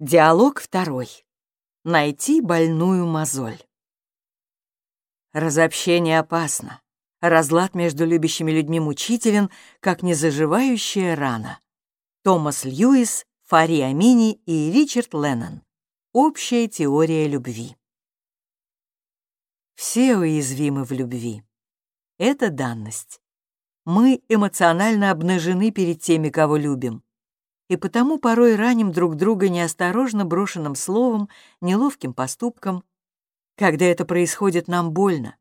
Диалог второй. Найти больную мозоль. Разобщение опасно. Разлад между любящими людьми мучителен, как незаживающая рана. Томас Льюис, Фари Амини и Ричард Леннон. Общая теория любви. Все уязвимы в любви. Это данность. Мы эмоционально обнажены перед теми, кого любим и потому порой раним друг друга неосторожно брошенным словом, неловким поступком. Когда это происходит, нам больно,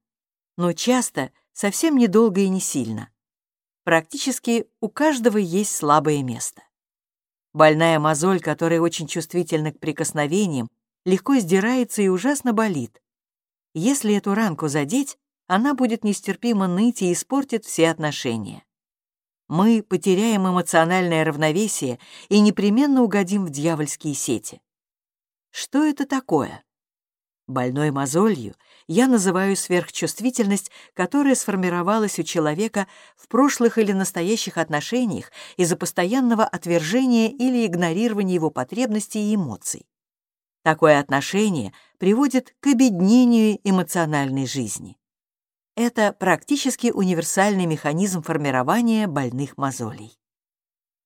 но часто совсем недолго и не сильно. Практически у каждого есть слабое место. Больная мозоль, которая очень чувствительна к прикосновениям, легко сдирается и ужасно болит. Если эту ранку задеть, она будет нестерпимо ныть и испортит все отношения мы потеряем эмоциональное равновесие и непременно угодим в дьявольские сети. Что это такое? Больной мозолью я называю сверхчувствительность, которая сформировалась у человека в прошлых или настоящих отношениях из-за постоянного отвержения или игнорирования его потребностей и эмоций. Такое отношение приводит к обеднению эмоциональной жизни. Это практически универсальный механизм формирования больных мозолей.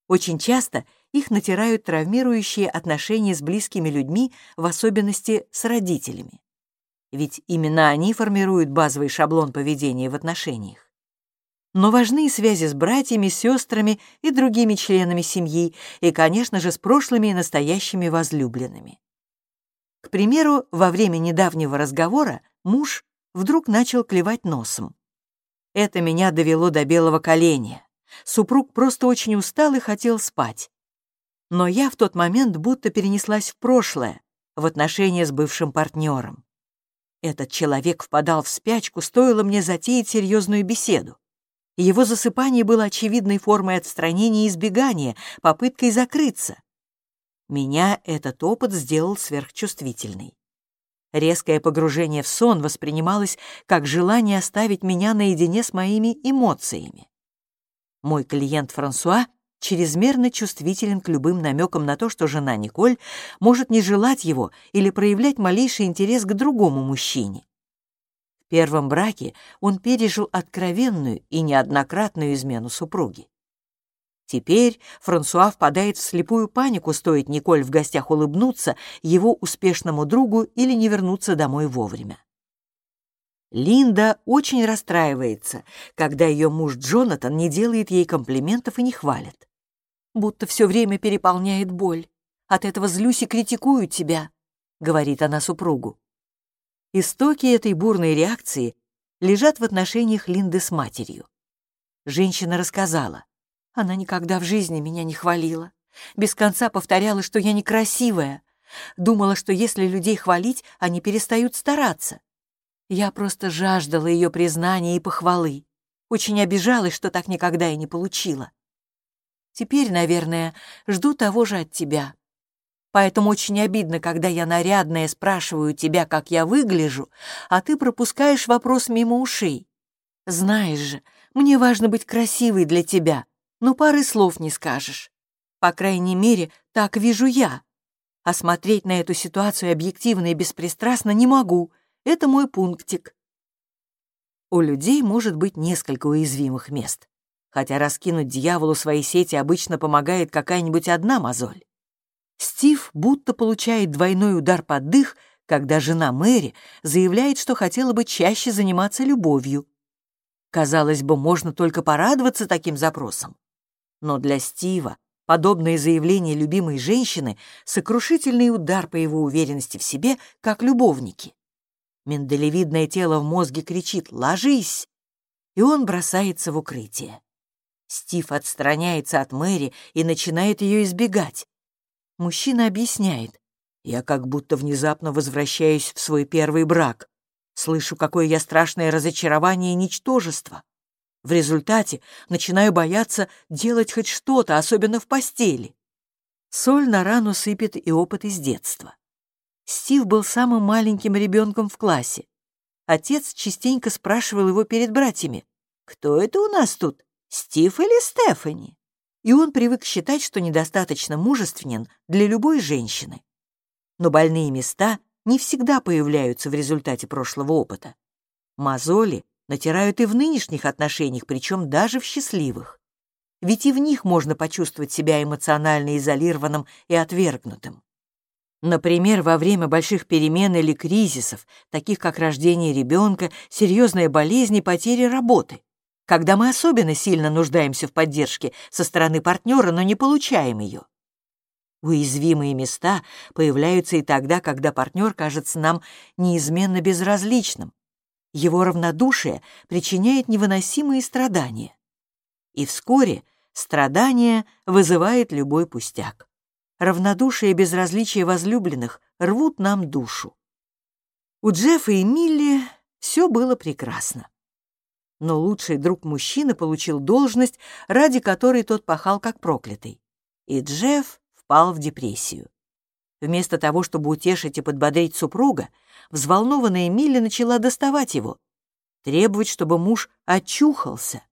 Очень часто их натирают травмирующие отношения с близкими людьми, в особенности с родителями. Ведь именно они формируют базовый шаблон поведения в отношениях. Но важны и связи с братьями, сестрами и другими членами семьи, и, конечно же, с прошлыми и настоящими возлюбленными. К примеру, во время недавнего разговора муж вдруг начал клевать носом. Это меня довело до белого коленя. Супруг просто очень устал и хотел спать. Но я в тот момент будто перенеслась в прошлое, в отношения с бывшим партнером. Этот человек впадал в спячку, стоило мне затеять серьезную беседу. Его засыпание было очевидной формой отстранения и избегания, попыткой закрыться. Меня этот опыт сделал сверхчувствительной. Резкое погружение в сон воспринималось как желание оставить меня наедине с моими эмоциями. Мой клиент Франсуа чрезмерно чувствителен к любым намекам на то, что жена Николь может не желать его или проявлять малейший интерес к другому мужчине. В первом браке он пережил откровенную и неоднократную измену супруги. Теперь Франсуа впадает в слепую панику, стоит Николь в гостях улыбнуться его успешному другу или не вернуться домой вовремя. Линда очень расстраивается, когда ее муж Джонатан не делает ей комплиментов и не хвалит. «Будто все время переполняет боль. От этого злюсь и критикую тебя», — говорит она супругу. Истоки этой бурной реакции лежат в отношениях Линды с матерью. Женщина рассказала. Она никогда в жизни меня не хвалила. Без конца повторяла, что я некрасивая. Думала, что если людей хвалить, они перестают стараться. Я просто жаждала ее признания и похвалы. Очень обижалась, что так никогда и не получила. Теперь, наверное, жду того же от тебя. Поэтому очень обидно, когда я нарядная спрашиваю тебя, как я выгляжу, а ты пропускаешь вопрос мимо ушей. Знаешь же, мне важно быть красивой для тебя, но пары слов не скажешь. По крайней мере, так вижу я. А смотреть на эту ситуацию объективно и беспристрастно не могу. Это мой пунктик. У людей может быть несколько уязвимых мест. Хотя раскинуть дьяволу свои сети обычно помогает какая-нибудь одна мозоль. Стив будто получает двойной удар под дых, когда жена Мэри заявляет, что хотела бы чаще заниматься любовью. Казалось бы, можно только порадоваться таким запросам. Но для Стива подобное заявление любимой женщины — сокрушительный удар по его уверенности в себе, как любовники. Миндалевидное тело в мозге кричит «Ложись!» и он бросается в укрытие. Стив отстраняется от Мэри и начинает ее избегать. Мужчина объясняет. «Я как будто внезапно возвращаюсь в свой первый брак. Слышу, какое я страшное разочарование и ничтожество. В результате начинаю бояться делать хоть что-то, особенно в постели. Соль на рану сыпет и опыт из детства. Стив был самым маленьким ребенком в классе. Отец частенько спрашивал его перед братьями, «Кто это у нас тут, Стив или Стефани?» И он привык считать, что недостаточно мужественен для любой женщины, Но больные места не всегда появляются в результате прошлого опыта. Мозоли натирают и в нынешних отношениях, причем даже в счастливых. Ведь и в них можно почувствовать себя эмоционально изолированным и отвергнутым. Например, во время больших перемен или кризисов, таких как рождение ребенка, серьезная болезнь и потеря работы, когда мы особенно сильно нуждаемся в поддержке со стороны партнера, но не получаем ее. Уязвимые места появляются и тогда, когда партнер кажется нам неизменно безразличным. Его равнодушие причиняет невыносимые страдания. И вскоре страдание вызывает любой пустяк. Равнодушие и безразличие возлюбленных рвут нам душу. У Джеффа и Милли все было прекрасно. Но лучший друг мужчины получил должность, ради которой тот пахал как проклятый. И Джефф впал в депрессию. Вместо того, чтобы утешить и подбодрить супруга, взволнованная Милли начала доставать его, требовать, чтобы муж очухался.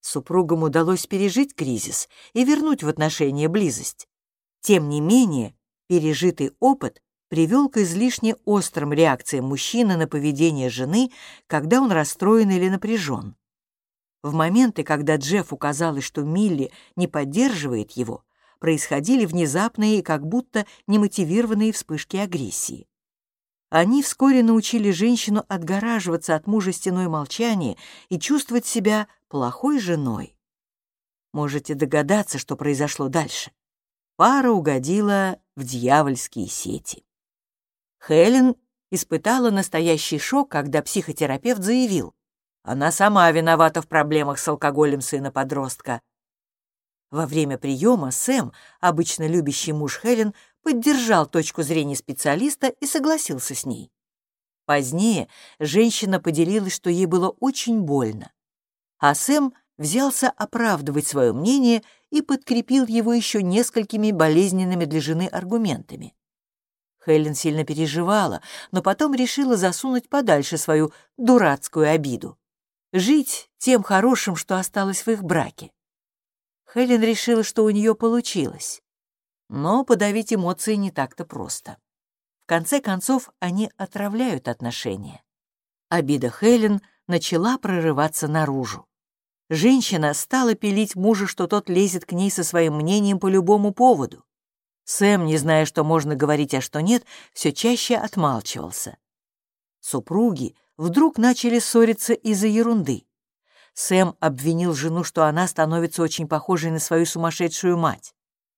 Супругам удалось пережить кризис и вернуть в отношения близость. Тем не менее, пережитый опыт привел к излишне острым реакциям мужчины на поведение жены, когда он расстроен или напряжен. В моменты, когда Джеффу казалось, что Милли не поддерживает его, происходили внезапные и как будто немотивированные вспышки агрессии. Они вскоре научили женщину отгораживаться от мужа стеной молчания и чувствовать себя плохой женой. Можете догадаться, что произошло дальше. Пара угодила в дьявольские сети. Хелен испытала настоящий шок, когда психотерапевт заявил, она сама виновата в проблемах с алкоголем сына-подростка, во время приема Сэм, обычно любящий муж Хелен, поддержал точку зрения специалиста и согласился с ней. Позднее женщина поделилась, что ей было очень больно. А Сэм взялся оправдывать свое мнение и подкрепил его еще несколькими болезненными для жены аргументами. Хелен сильно переживала, но потом решила засунуть подальше свою дурацкую обиду. Жить тем хорошим, что осталось в их браке. Хелен решила, что у нее получилось. Но подавить эмоции не так-то просто. В конце концов, они отравляют отношения. Обида Хелен начала прорываться наружу. Женщина стала пилить мужа, что тот лезет к ней со своим мнением по любому поводу. Сэм, не зная, что можно говорить, а что нет, все чаще отмалчивался. Супруги вдруг начали ссориться из-за ерунды. Сэм обвинил жену, что она становится очень похожей на свою сумасшедшую мать.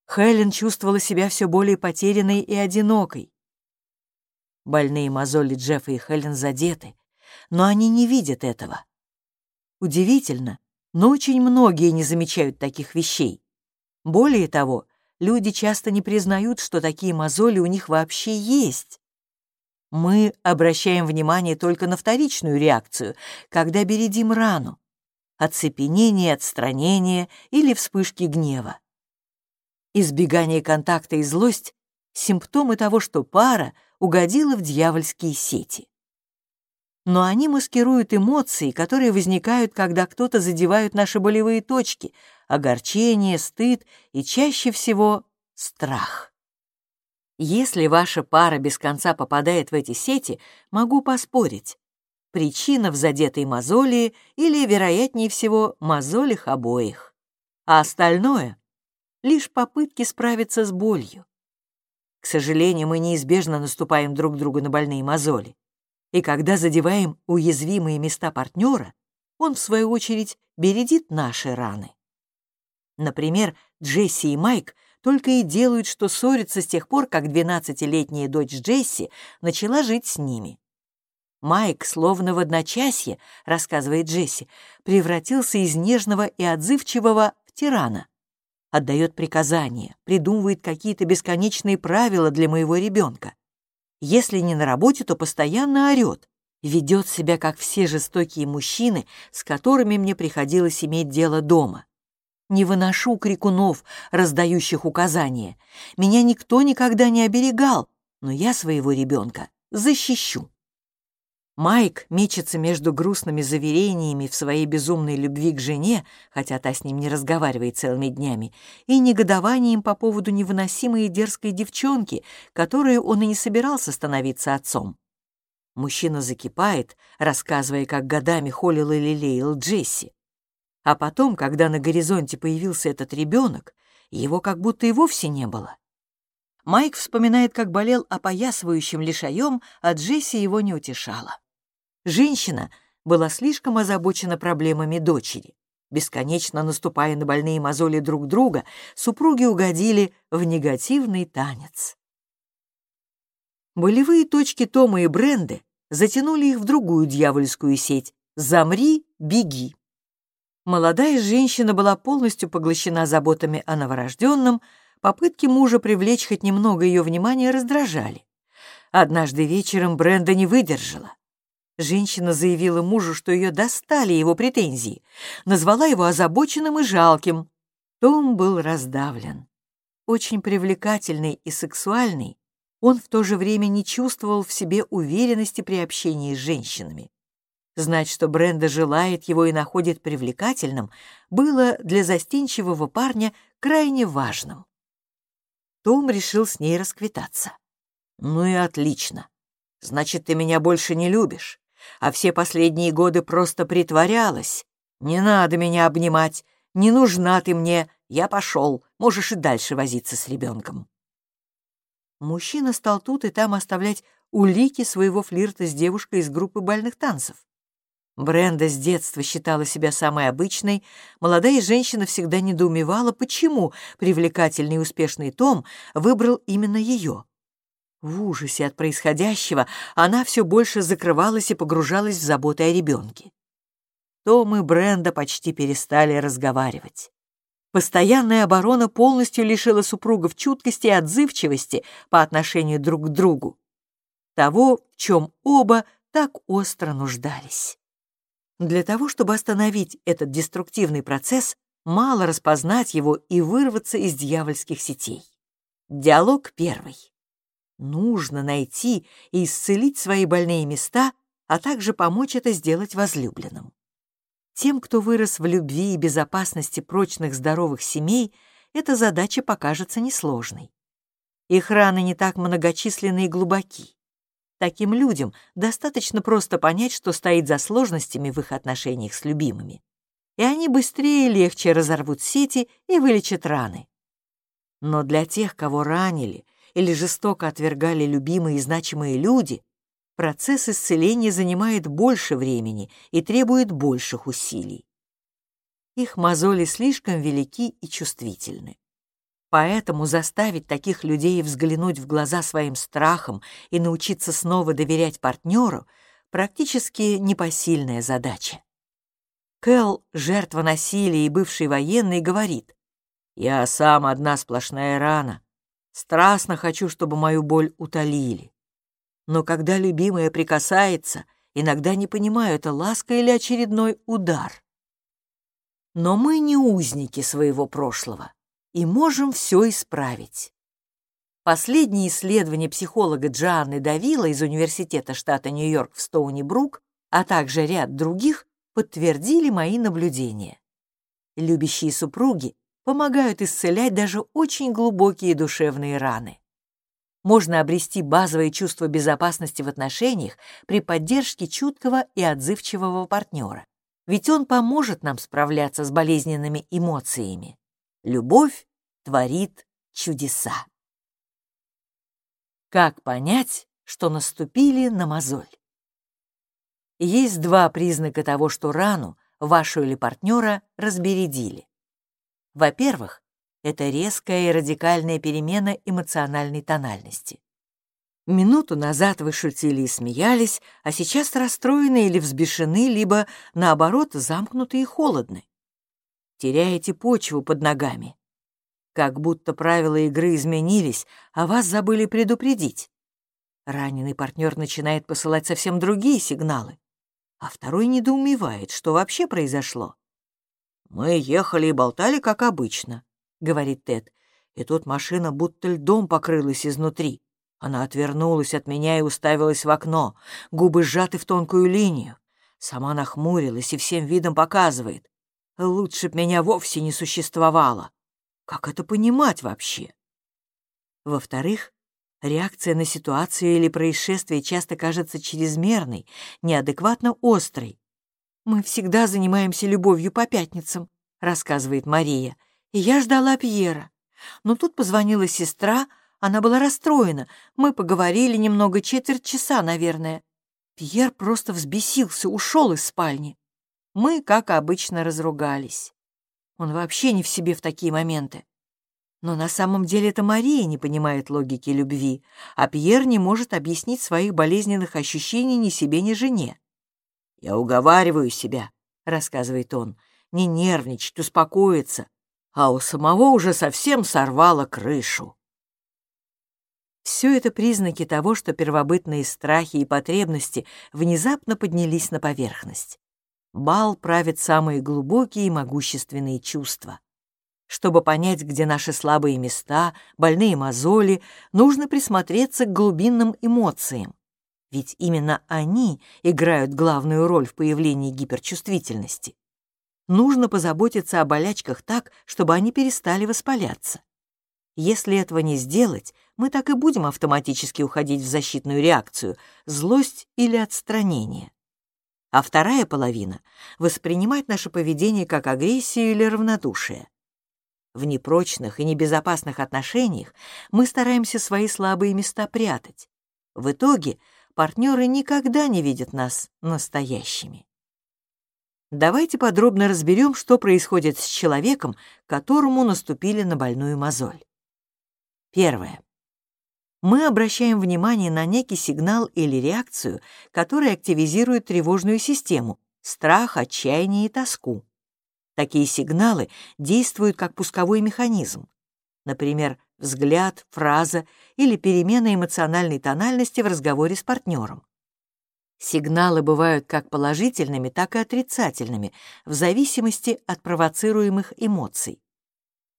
Хелен чувствовала себя все более потерянной и одинокой. Больные мозоли Джеффа и Хелен задеты, но они не видят этого. Удивительно, но очень многие не замечают таких вещей. Более того, люди часто не признают, что такие мозоли у них вообще есть. Мы обращаем внимание только на вторичную реакцию, когда бередим рану оцепенение, отстранение или вспышки гнева. Избегание контакта и злость — симптомы того, что пара угодила в дьявольские сети. Но они маскируют эмоции, которые возникают, когда кто-то задевает наши болевые точки — огорчение, стыд и чаще всего страх. Если ваша пара без конца попадает в эти сети, могу поспорить, причина в задетой мозоли или, вероятнее всего, мозолях обоих. А остальное — лишь попытки справиться с болью. К сожалению, мы неизбежно наступаем друг другу на больные мозоли. И когда задеваем уязвимые места партнера, он, в свою очередь, бередит наши раны. Например, Джесси и Майк только и делают, что ссорятся с тех пор, как 12-летняя дочь Джесси начала жить с ними. Майк, словно в одночасье, рассказывает Джесси, превратился из нежного и отзывчивого в тирана. Отдает приказания, придумывает какие-то бесконечные правила для моего ребенка. Если не на работе, то постоянно орет. Ведет себя, как все жестокие мужчины, с которыми мне приходилось иметь дело дома. Не выношу крикунов, раздающих указания. Меня никто никогда не оберегал, но я своего ребенка защищу. Майк мечется между грустными заверениями в своей безумной любви к жене, хотя та с ним не разговаривает целыми днями, и негодованием по поводу невыносимой и дерзкой девчонки, которой он и не собирался становиться отцом. Мужчина закипает, рассказывая, как годами холил и лелеял Джесси. А потом, когда на горизонте появился этот ребенок, его как будто и вовсе не было. Майк вспоминает, как болел опоясывающим лишаем, а Джесси его не утешала. Женщина была слишком озабочена проблемами дочери. Бесконечно наступая на больные мозоли друг друга, супруги угодили в негативный танец. Болевые точки Тома и Бренды затянули их в другую дьявольскую сеть «Замри, беги». Молодая женщина была полностью поглощена заботами о новорожденном, попытки мужа привлечь хоть немного ее внимания раздражали. Однажды вечером Бренда не выдержала. Женщина заявила мужу, что ее достали его претензии, назвала его озабоченным и жалким. Том был раздавлен. Очень привлекательный и сексуальный, он в то же время не чувствовал в себе уверенности при общении с женщинами. Знать, что Бренда желает его и находит привлекательным, было для застенчивого парня крайне важным. Том решил с ней расквитаться. «Ну и отлично. Значит, ты меня больше не любишь а все последние годы просто притворялась. Не надо меня обнимать, не нужна ты мне, я пошел, можешь и дальше возиться с ребенком. Мужчина стал тут и там оставлять улики своего флирта с девушкой из группы больных танцев. Бренда с детства считала себя самой обычной, молодая женщина всегда недоумевала, почему привлекательный и успешный Том выбрал именно ее. В ужасе от происходящего она все больше закрывалась и погружалась в заботы о ребенке. Том и Бренда почти перестали разговаривать. Постоянная оборона полностью лишила супругов чуткости и отзывчивости по отношению друг к другу. Того, в чем оба так остро нуждались. Для того, чтобы остановить этот деструктивный процесс, мало распознать его и вырваться из дьявольских сетей. Диалог первый. Нужно найти и исцелить свои больные места, а также помочь это сделать возлюбленным. Тем, кто вырос в любви и безопасности прочных здоровых семей, эта задача покажется несложной. Их раны не так многочисленны и глубоки. Таким людям достаточно просто понять, что стоит за сложностями в их отношениях с любимыми. И они быстрее и легче разорвут сети и вылечат раны. Но для тех, кого ранили или жестоко отвергали любимые и значимые люди, процесс исцеления занимает больше времени и требует больших усилий. Их мозоли слишком велики и чувствительны. Поэтому заставить таких людей взглянуть в глаза своим страхам и научиться снова доверять партнеру практически непосильная задача. Кэл, жертва насилия и бывший военный, говорит, «Я сам одна сплошная рана. Страстно хочу, чтобы мою боль утолили. Но когда любимая прикасается, иногда не понимаю, это ласка или очередной удар. Но мы не узники своего прошлого и можем все исправить. Последние исследования психолога Джоанны Давила из Университета штата Нью-Йорк в Стоуни-Брук, а также ряд других, подтвердили мои наблюдения. Любящие супруги помогают исцелять даже очень глубокие душевные раны. Можно обрести базовое чувство безопасности в отношениях при поддержке чуткого и отзывчивого партнера. Ведь он поможет нам справляться с болезненными эмоциями. Любовь творит чудеса. Как понять, что наступили на мозоль? Есть два признака того, что рану, вашу или партнера, разбередили. Во-первых, это резкая и радикальная перемена эмоциональной тональности. Минуту назад вы шутили и смеялись, а сейчас расстроены или взбешены, либо, наоборот, замкнуты и холодны. Теряете почву под ногами. Как будто правила игры изменились, а вас забыли предупредить. Раненый партнер начинает посылать совсем другие сигналы, а второй недоумевает, что вообще произошло. «Мы ехали и болтали, как обычно», — говорит Тед. «И тут машина будто льдом покрылась изнутри. Она отвернулась от меня и уставилась в окно, губы сжаты в тонкую линию. Сама нахмурилась и всем видом показывает. Лучше б меня вовсе не существовало. Как это понимать вообще? Во-вторых, реакция на ситуацию или происшествие часто кажется чрезмерной, неадекватно острой. «Мы всегда занимаемся любовью по пятницам», — рассказывает Мария. «И я ждала Пьера. Но тут позвонила сестра, она была расстроена. Мы поговорили немного, четверть часа, наверное. Пьер просто взбесился, ушел из спальни. Мы, как обычно, разругались. Он вообще не в себе в такие моменты. Но на самом деле это Мария не понимает логики любви, а Пьер не может объяснить своих болезненных ощущений ни себе, ни жене. «Я уговариваю себя», — рассказывает он, — «не нервничать, успокоиться, а у самого уже совсем сорвало крышу». Все это признаки того, что первобытные страхи и потребности внезапно поднялись на поверхность. Бал правит самые глубокие и могущественные чувства. Чтобы понять, где наши слабые места, больные мозоли, нужно присмотреться к глубинным эмоциям. Ведь именно они играют главную роль в появлении гиперчувствительности. Нужно позаботиться о болячках так, чтобы они перестали воспаляться. Если этого не сделать, мы так и будем автоматически уходить в защитную реакцию — злость или отстранение. А вторая половина — воспринимать наше поведение как агрессию или равнодушие. В непрочных и небезопасных отношениях мы стараемся свои слабые места прятать. В итоге партнеры никогда не видят нас настоящими. Давайте подробно разберем, что происходит с человеком, которому наступили на больную мозоль. Первое. Мы обращаем внимание на некий сигнал или реакцию, который активизирует тревожную систему, страх, отчаяние и тоску. Такие сигналы действуют как пусковой механизм. Например, взгляд, фраза или перемена эмоциональной тональности в разговоре с партнером. Сигналы бывают как положительными, так и отрицательными, в зависимости от провоцируемых эмоций.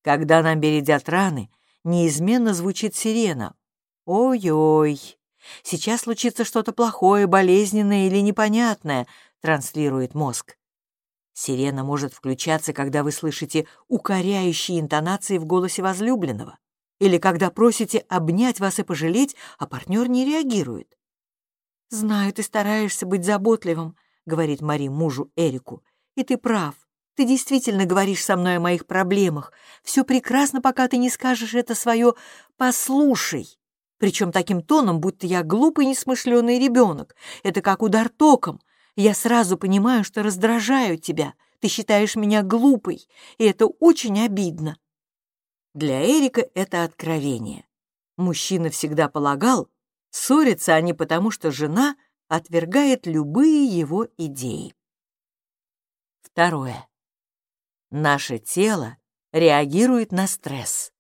Когда нам бередят раны, неизменно звучит сирена. «Ой-ой, сейчас случится что-то плохое, болезненное или непонятное», транслирует мозг. Сирена может включаться, когда вы слышите укоряющие интонации в голосе возлюбленного или когда просите обнять вас и пожалеть, а партнер не реагирует. «Знаю, ты стараешься быть заботливым», — говорит Мари мужу Эрику, — «и ты прав. Ты действительно говоришь со мной о моих проблемах. Все прекрасно, пока ты не скажешь это свое «послушай». Причем таким тоном, будто я глупый несмышленый ребенок. Это как удар током. Я сразу понимаю, что раздражаю тебя. Ты считаешь меня глупой, и это очень обидно. Для Эрика это откровение. Мужчина всегда полагал, ссорятся они потому, что жена отвергает любые его идеи. Второе. Наше тело реагирует на стресс.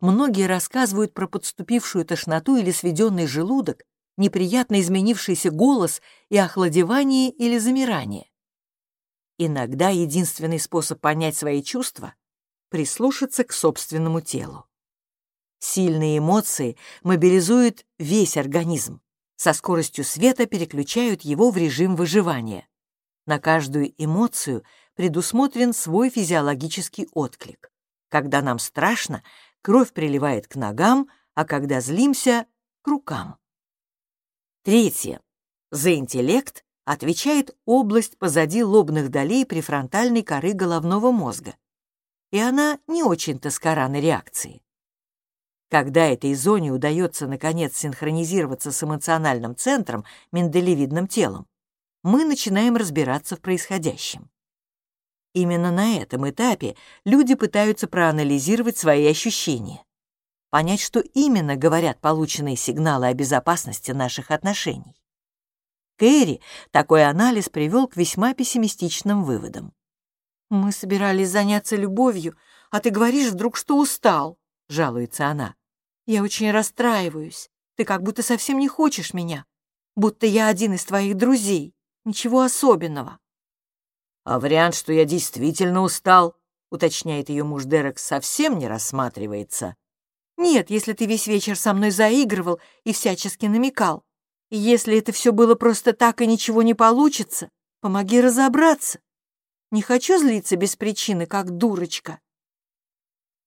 Многие рассказывают про подступившую тошноту или сведенный желудок, неприятно изменившийся голос и охладевание или замирание. Иногда единственный способ понять свои чувства — прислушаться к собственному телу. Сильные эмоции мобилизуют весь организм, со скоростью света переключают его в режим выживания. На каждую эмоцию предусмотрен свой физиологический отклик. Когда нам страшно, кровь приливает к ногам, а когда злимся — к рукам. Третье. За интеллект отвечает область позади лобных долей префронтальной коры головного мозга. И она не очень-то скора на реакции. Когда этой зоне удается наконец синхронизироваться с эмоциональным центром, миндалевидным телом, мы начинаем разбираться в происходящем. Именно на этом этапе люди пытаются проанализировать свои ощущения, понять, что именно говорят полученные сигналы о безопасности наших отношений. Кэрри такой анализ привел к весьма пессимистичным выводам. «Мы собирались заняться любовью, а ты говоришь вдруг, что устал», — жалуется она. «Я очень расстраиваюсь. Ты как будто совсем не хочешь меня, будто я один из твоих друзей. Ничего особенного». «А вариант, что я действительно устал», — уточняет ее муж Дерек, — совсем не рассматривается. Нет, если ты весь вечер со мной заигрывал и всячески намекал. И если это все было просто так и ничего не получится, помоги разобраться. Не хочу злиться без причины, как дурочка.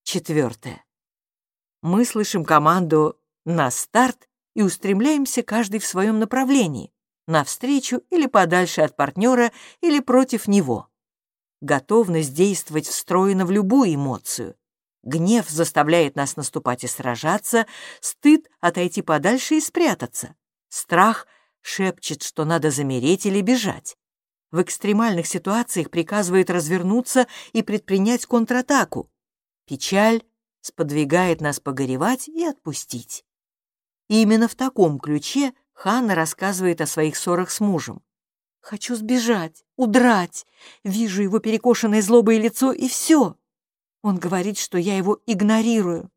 Четвертое. Мы слышим команду «на старт» и устремляемся каждый в своем направлении, навстречу или подальше от партнера или против него. Готовность действовать встроена в любую эмоцию. Гнев заставляет нас наступать и сражаться, стыд — отойти подальше и спрятаться. Страх шепчет, что надо замереть или бежать. В экстремальных ситуациях приказывает развернуться и предпринять контратаку. Печаль сподвигает нас погоревать и отпустить. И именно в таком ключе Ханна рассказывает о своих ссорах с мужем. «Хочу сбежать, удрать. Вижу его перекошенное злобое лицо, и все. Он говорит, что я его игнорирую.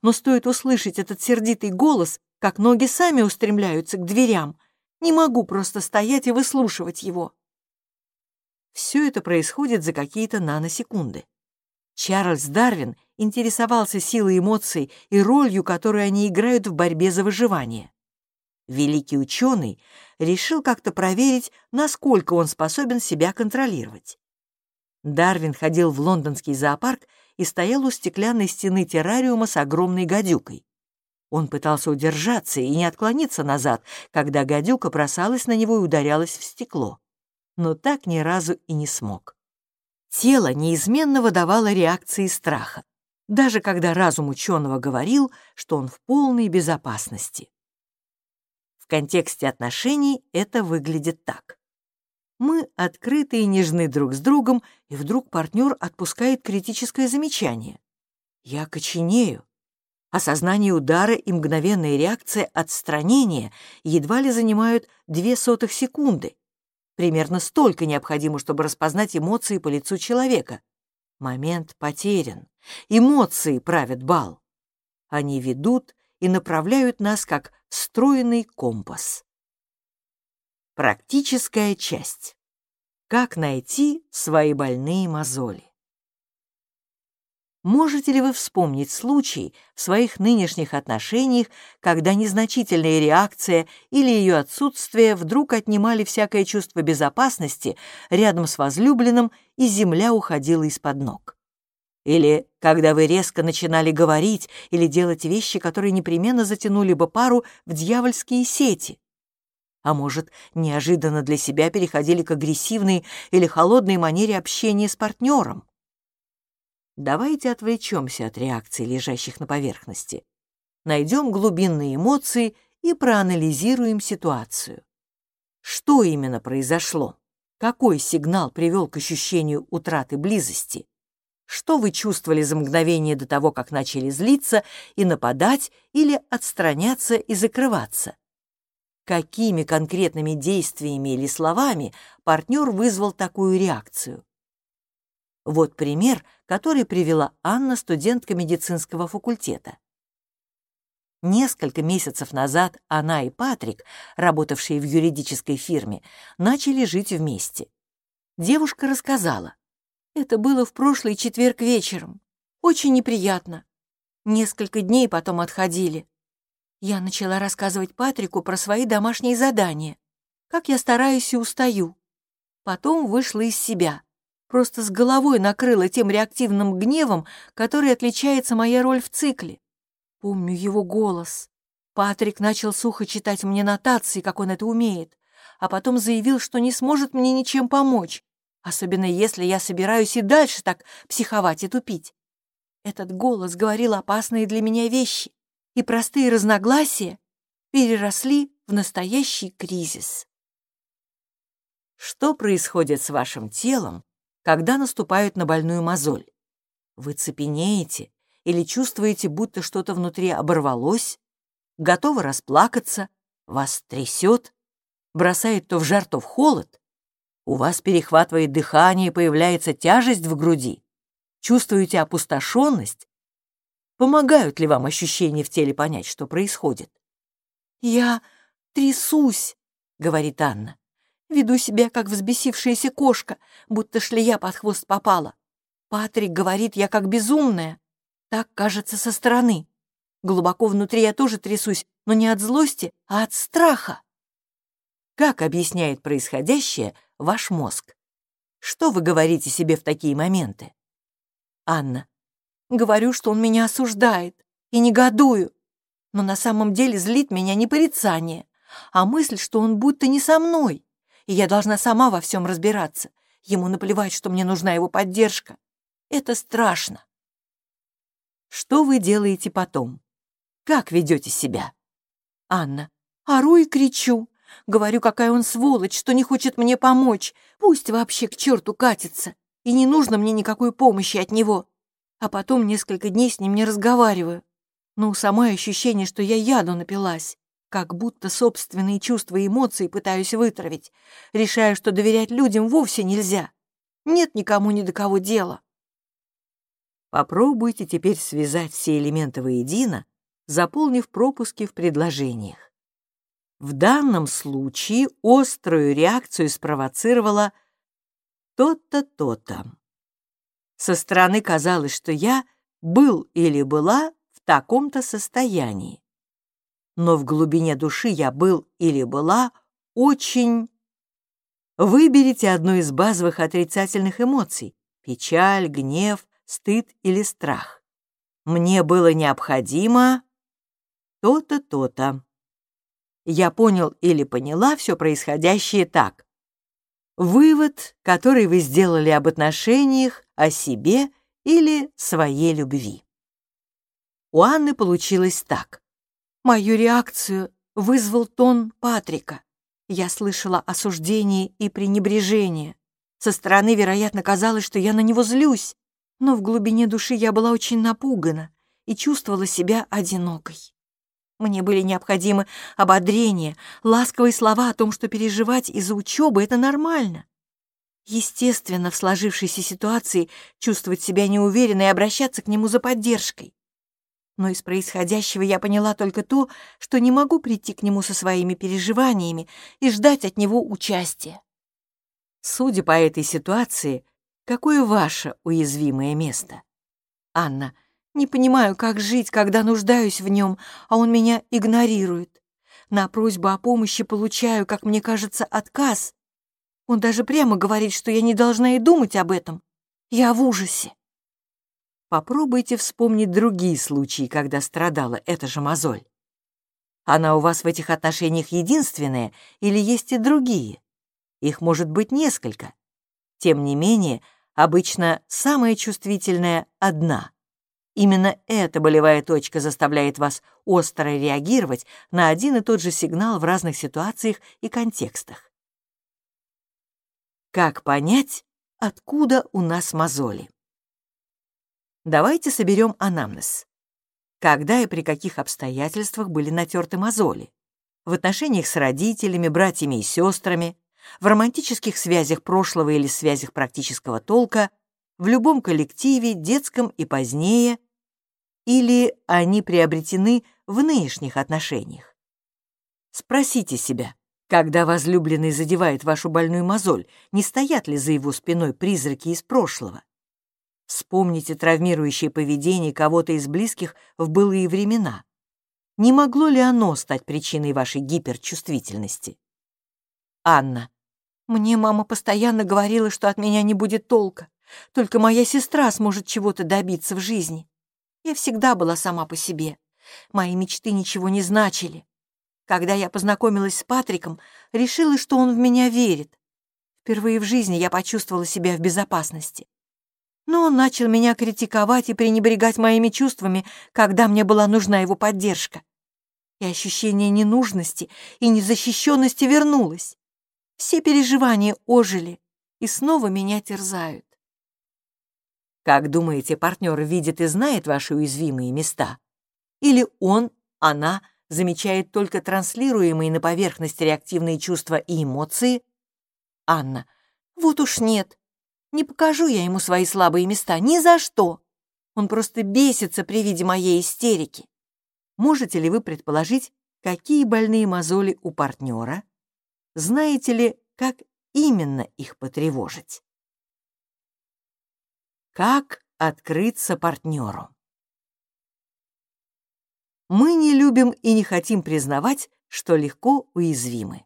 Но стоит услышать этот сердитый голос, как ноги сами устремляются к дверям. Не могу просто стоять и выслушивать его». Все это происходит за какие-то наносекунды. Чарльз Дарвин интересовался силой эмоций и ролью, которую они играют в борьбе за выживание. Великий ученый решил как-то проверить, насколько он способен себя контролировать. Дарвин ходил в лондонский зоопарк и стоял у стеклянной стены террариума с огромной гадюкой. Он пытался удержаться и не отклониться назад, когда гадюка бросалась на него и ударялась в стекло. Но так ни разу и не смог. Тело неизменно выдавало реакции страха, даже когда разум ученого говорил, что он в полной безопасности. В контексте отношений это выглядит так. Мы открыты и нежны друг с другом, и вдруг партнер отпускает критическое замечание. Я коченею. Осознание удара и мгновенная реакция отстранения едва ли занимают две сотых секунды, Примерно столько необходимо, чтобы распознать эмоции по лицу человека. Момент потерян. Эмоции правят бал. Они ведут и направляют нас как встроенный компас. Практическая часть. Как найти свои больные мозоли? Можете ли вы вспомнить случай в своих нынешних отношениях, когда незначительная реакция или ее отсутствие вдруг отнимали всякое чувство безопасности рядом с возлюбленным, и земля уходила из-под ног? Или когда вы резко начинали говорить или делать вещи, которые непременно затянули бы пару в дьявольские сети? А может, неожиданно для себя переходили к агрессивной или холодной манере общения с партнером? Давайте отвлечемся от реакций, лежащих на поверхности. Найдем глубинные эмоции и проанализируем ситуацию. Что именно произошло? Какой сигнал привел к ощущению утраты близости? Что вы чувствовали за мгновение до того, как начали злиться и нападать или отстраняться и закрываться? Какими конкретными действиями или словами партнер вызвал такую реакцию? Вот пример, который привела Анна, студентка медицинского факультета. Несколько месяцев назад она и Патрик, работавшие в юридической фирме, начали жить вместе. Девушка рассказала. Это было в прошлый четверг вечером. Очень неприятно. Несколько дней потом отходили. Я начала рассказывать Патрику про свои домашние задания, как я стараюсь и устаю. Потом вышла из себя просто с головой накрыло тем реактивным гневом, который отличается моя роль в цикле. Помню его голос. Патрик начал сухо читать мне нотации, как он это умеет, а потом заявил, что не сможет мне ничем помочь, особенно если я собираюсь и дальше так психовать и тупить. Этот голос говорил опасные для меня вещи, и простые разногласия переросли в настоящий кризис. Что происходит с вашим телом, когда наступают на больную мозоль. Вы цепенеете или чувствуете, будто что-то внутри оборвалось, готовы расплакаться, вас трясет, бросает то в жар, то в холод, у вас перехватывает дыхание, появляется тяжесть в груди, чувствуете опустошенность, помогают ли вам ощущения в теле понять, что происходит? «Я трясусь», — говорит Анна. Веду себя, как взбесившаяся кошка, будто шлея под хвост попала. Патрик говорит, я как безумная. Так кажется со стороны. Глубоко внутри я тоже трясусь, но не от злости, а от страха. Как объясняет происходящее ваш мозг? Что вы говорите себе в такие моменты? Анна. Говорю, что он меня осуждает, и негодую. Но на самом деле злит меня не порицание, а мысль, что он будто не со мной, и я должна сама во всем разбираться. Ему наплевать, что мне нужна его поддержка. Это страшно. Что вы делаете потом? Как ведете себя? Анна. Ору и кричу. Говорю, какая он сволочь, что не хочет мне помочь. Пусть вообще к черту катится. И не нужно мне никакой помощи от него. А потом несколько дней с ним не разговариваю. Ну, самое ощущение, что я яду напилась. Как будто собственные чувства и эмоции пытаюсь вытравить. Решаю, что доверять людям вовсе нельзя. Нет никому ни до кого дела. Попробуйте теперь связать все элементы воедино, заполнив пропуски в предложениях. В данном случае острую реакцию спровоцировала то-то, то-то. Со стороны казалось, что я был или была в таком-то состоянии. Но в глубине души я был или была очень... Выберите одну из базовых отрицательных эмоций — печаль, гнев, стыд или страх. Мне было необходимо то-то, то-то я понял или поняла все происходящее так. Вывод, который вы сделали об отношениях, о себе или своей любви. У Анны получилось так. Мою реакцию вызвал тон Патрика. Я слышала осуждение и пренебрежение. Со стороны, вероятно, казалось, что я на него злюсь, но в глубине души я была очень напугана и чувствовала себя одинокой. Мне были необходимы ободрение, ласковые слова о том, что переживать из-за учебы — это нормально. Естественно, в сложившейся ситуации чувствовать себя неуверенно и обращаться к нему за поддержкой. Но из происходящего я поняла только то, что не могу прийти к нему со своими переживаниями и ждать от него участия. Судя по этой ситуации, какое ваше уязвимое место? Анна — не понимаю, как жить, когда нуждаюсь в нем, а он меня игнорирует. На просьбу о помощи получаю, как мне кажется, отказ. Он даже прямо говорит, что я не должна и думать об этом. Я в ужасе. Попробуйте вспомнить другие случаи, когда страдала эта же мозоль. Она у вас в этих отношениях единственная или есть и другие? Их может быть несколько. Тем не менее, обычно самая чувствительная — одна — Именно эта болевая точка заставляет вас остро реагировать на один и тот же сигнал в разных ситуациях и контекстах. Как понять, откуда у нас мозоли? Давайте соберем анамнез. Когда и при каких обстоятельствах были натерты мозоли? В отношениях с родителями, братьями и сестрами, в романтических связях прошлого или связях практического толка, в любом коллективе, детском и позднее, или они приобретены в нынешних отношениях. Спросите себя, когда возлюбленный задевает вашу больную мозоль, не стоят ли за его спиной призраки из прошлого? Вспомните травмирующее поведение кого-то из близких в былые времена. Не могло ли оно стать причиной вашей гиперчувствительности? Анна. Мне мама постоянно говорила, что от меня не будет толка. Только моя сестра сможет чего-то добиться в жизни. Я всегда была сама по себе. Мои мечты ничего не значили. Когда я познакомилась с Патриком, решила, что он в меня верит. Впервые в жизни я почувствовала себя в безопасности. Но он начал меня критиковать и пренебрегать моими чувствами, когда мне была нужна его поддержка. И ощущение ненужности и незащищенности вернулось. Все переживания ожили и снова меня терзают. Как думаете, партнер видит и знает ваши уязвимые места? Или он, она замечает только транслируемые на поверхность реактивные чувства и эмоции? Анна. Вот уж нет. Не покажу я ему свои слабые места ни за что. Он просто бесится при виде моей истерики. Можете ли вы предположить, какие больные мозоли у партнера? Знаете ли, как именно их потревожить? Как открыться партнеру? Мы не любим и не хотим признавать, что легко уязвимы.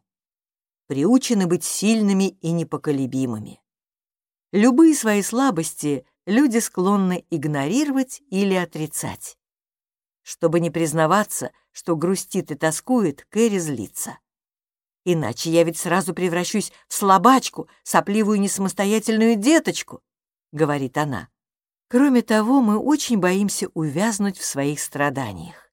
Приучены быть сильными и непоколебимыми. Любые свои слабости люди склонны игнорировать или отрицать. Чтобы не признаваться, что грустит и тоскует, Кэрри злится. Иначе я ведь сразу превращусь в слабачку, сопливую несамостоятельную деточку, — говорит она. Кроме того, мы очень боимся увязнуть в своих страданиях.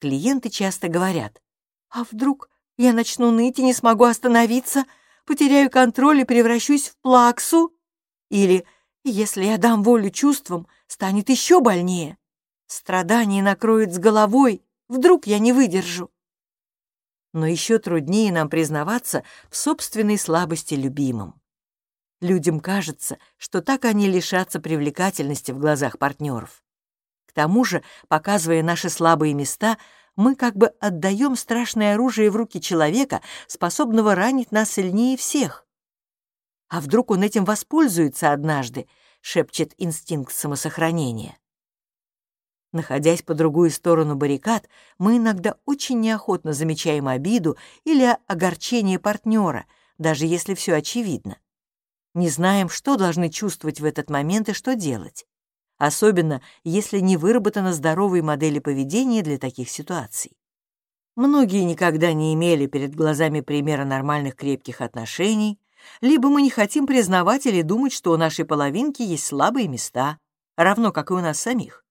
Клиенты часто говорят, «А вдруг я начну ныть и не смогу остановиться, потеряю контроль и превращусь в плаксу?» Или «Если я дам волю чувствам, станет еще больнее. Страдание накроет с головой, вдруг я не выдержу» но еще труднее нам признаваться в собственной слабости любимым. Людям кажется, что так они лишатся привлекательности в глазах партнеров. К тому же, показывая наши слабые места, мы как бы отдаем страшное оружие в руки человека, способного ранить нас сильнее всех. А вдруг он этим воспользуется однажды, шепчет инстинкт самосохранения. Находясь по другую сторону баррикад, мы иногда очень неохотно замечаем обиду или огорчение партнера, даже если все очевидно. Не знаем, что должны чувствовать в этот момент и что делать. Особенно, если не выработана здоровой модели поведения для таких ситуаций. Многие никогда не имели перед глазами примера нормальных крепких отношений, либо мы не хотим признавать или думать, что у нашей половинки есть слабые места, равно как и у нас самих.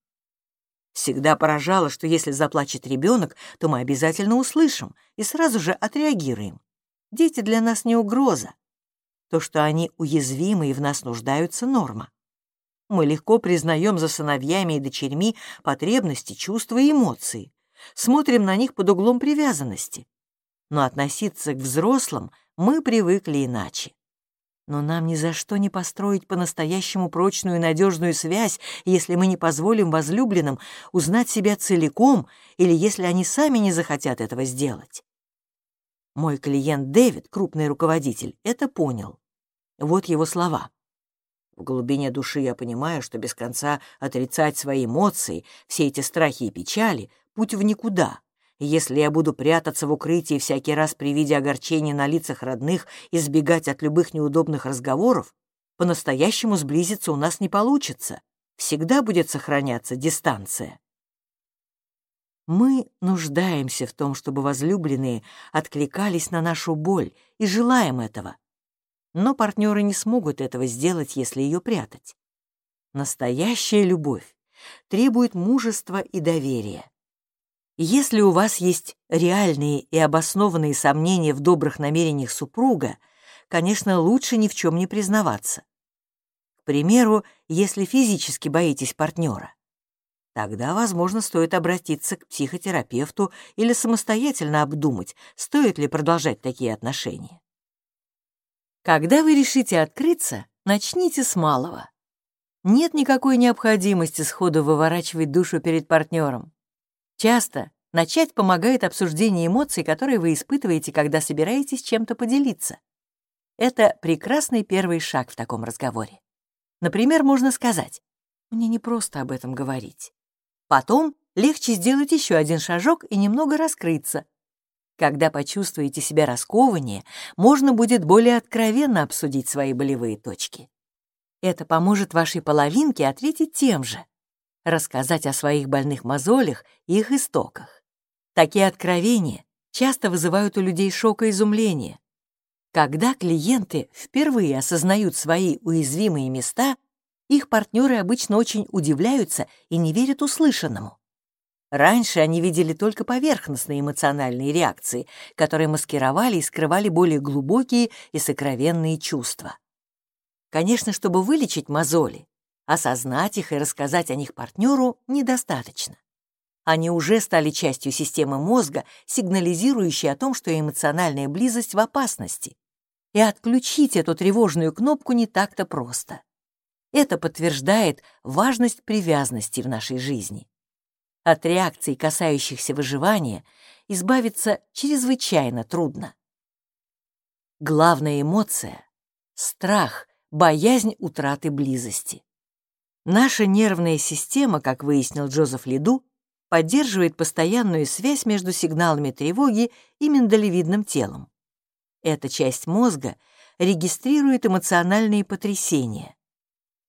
Всегда поражало, что если заплачет ребенок, то мы обязательно услышим и сразу же отреагируем. Дети для нас не угроза. То, что они уязвимы и в нас нуждаются, — норма. Мы легко признаем за сыновьями и дочерьми потребности, чувства и эмоции, смотрим на них под углом привязанности. Но относиться к взрослым мы привыкли иначе. Но нам ни за что не построить по-настоящему прочную и надежную связь, если мы не позволим возлюбленным узнать себя целиком или если они сами не захотят этого сделать. Мой клиент Дэвид, крупный руководитель, это понял. Вот его слова. В глубине души я понимаю, что без конца отрицать свои эмоции, все эти страхи и печали — путь в никуда. Если я буду прятаться в укрытии всякий раз при виде огорчения на лицах родных, избегать от любых неудобных разговоров, по-настоящему сблизиться у нас не получится. Всегда будет сохраняться дистанция. Мы нуждаемся в том, чтобы возлюбленные откликались на нашу боль и желаем этого. Но партнеры не смогут этого сделать, если ее прятать. Настоящая любовь требует мужества и доверия. Если у вас есть реальные и обоснованные сомнения в добрых намерениях супруга, конечно, лучше ни в чем не признаваться. К примеру, если физически боитесь партнера, тогда, возможно, стоит обратиться к психотерапевту или самостоятельно обдумать, стоит ли продолжать такие отношения. Когда вы решите открыться, начните с малого. Нет никакой необходимости сходу выворачивать душу перед партнером. Часто начать помогает обсуждение эмоций, которые вы испытываете, когда собираетесь чем-то поделиться. Это прекрасный первый шаг в таком разговоре. Например, можно сказать, «Мне не просто об этом говорить». Потом легче сделать еще один шажок и немного раскрыться. Когда почувствуете себя раскованнее, можно будет более откровенно обсудить свои болевые точки. Это поможет вашей половинке ответить тем же рассказать о своих больных мозолях и их истоках. Такие откровения часто вызывают у людей шок и изумление. Когда клиенты впервые осознают свои уязвимые места, их партнеры обычно очень удивляются и не верят услышанному. Раньше они видели только поверхностные эмоциональные реакции, которые маскировали и скрывали более глубокие и сокровенные чувства. Конечно, чтобы вылечить мозоли, Осознать их и рассказать о них партнеру недостаточно. Они уже стали частью системы мозга, сигнализирующей о том, что эмоциональная близость в опасности. И отключить эту тревожную кнопку не так-то просто. Это подтверждает важность привязанности в нашей жизни. От реакций, касающихся выживания, избавиться чрезвычайно трудно. Главная эмоция — страх, боязнь утраты близости. Наша нервная система, как выяснил Джозеф Лиду, поддерживает постоянную связь между сигналами тревоги и миндалевидным телом. Эта часть мозга регистрирует эмоциональные потрясения.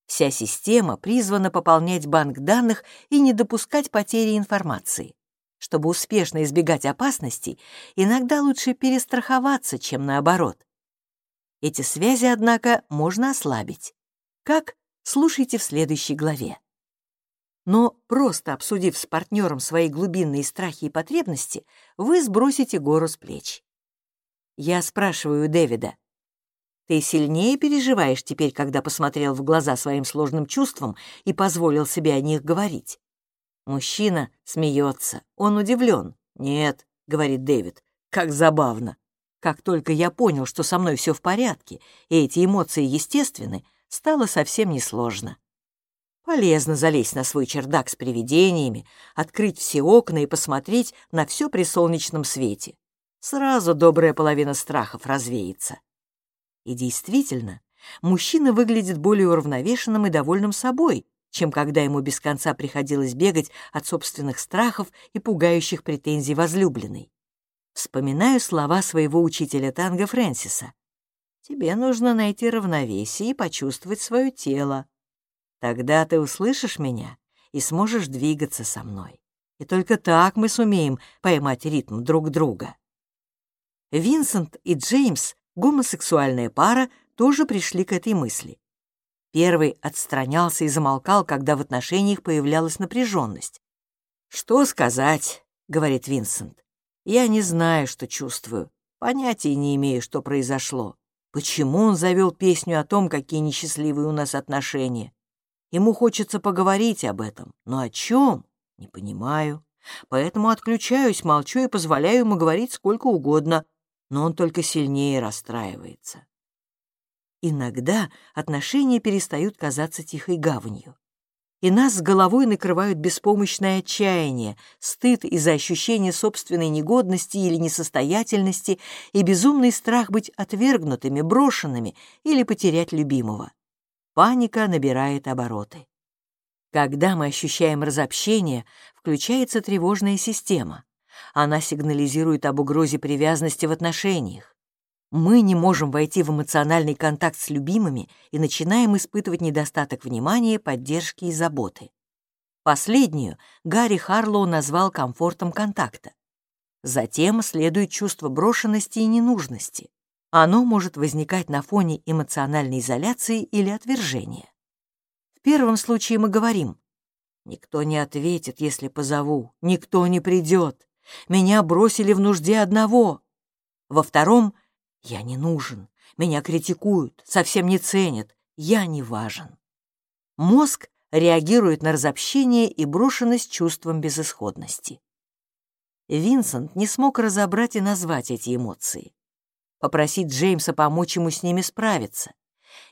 Вся система призвана пополнять банк данных и не допускать потери информации. Чтобы успешно избегать опасностей, иногда лучше перестраховаться, чем наоборот. Эти связи, однако, можно ослабить. Как? Слушайте в следующей главе. Но просто обсудив с партнером свои глубинные страхи и потребности, вы сбросите гору с плеч. Я спрашиваю Дэвида, «Ты сильнее переживаешь теперь, когда посмотрел в глаза своим сложным чувствам и позволил себе о них говорить?» Мужчина смеется, он удивлен. «Нет», — говорит Дэвид, — «как забавно. Как только я понял, что со мной все в порядке, и эти эмоции естественны, стало совсем несложно. Полезно залезть на свой чердак с привидениями, открыть все окна и посмотреть на все при солнечном свете. Сразу добрая половина страхов развеется. И действительно, мужчина выглядит более уравновешенным и довольным собой, чем когда ему без конца приходилось бегать от собственных страхов и пугающих претензий возлюбленной. Вспоминаю слова своего учителя танго Фрэнсиса. «Тебе нужно найти равновесие и почувствовать свое тело. Тогда ты услышишь меня и сможешь двигаться со мной. И только так мы сумеем поймать ритм друг друга. Винсент и Джеймс, гомосексуальная пара, тоже пришли к этой мысли. Первый отстранялся и замолкал, когда в отношениях появлялась напряженность. «Что сказать?» — говорит Винсент. «Я не знаю, что чувствую. Понятия не имею, что произошло. Почему он завел песню о том, какие несчастливые у нас отношения? Ему хочется поговорить об этом, но о чем? Не понимаю. Поэтому отключаюсь, молчу и позволяю ему говорить сколько угодно, но он только сильнее расстраивается. Иногда отношения перестают казаться тихой гаванью. И нас с головой накрывают беспомощное отчаяние, стыд из-за ощущения собственной негодности или несостоятельности и безумный страх быть отвергнутыми, брошенными или потерять любимого. Паника набирает обороты. Когда мы ощущаем разобщение, включается тревожная система. Она сигнализирует об угрозе привязанности в отношениях. Мы не можем войти в эмоциональный контакт с любимыми и начинаем испытывать недостаток внимания, поддержки и заботы. Последнюю Гарри Харлоу назвал комфортом контакта. Затем следует чувство брошенности и ненужности. Оно может возникать на фоне эмоциональной изоляции или отвержения. В первом случае мы говорим «Никто не ответит, если позову, никто не придет, меня бросили в нужде одного». Во втором «Я не нужен, меня критикуют, совсем не ценят, я не важен». Мозг реагирует на разобщение и брошенность чувством безысходности. Винсент не смог разобрать и назвать эти эмоции попросить Джеймса помочь ему с ними справиться,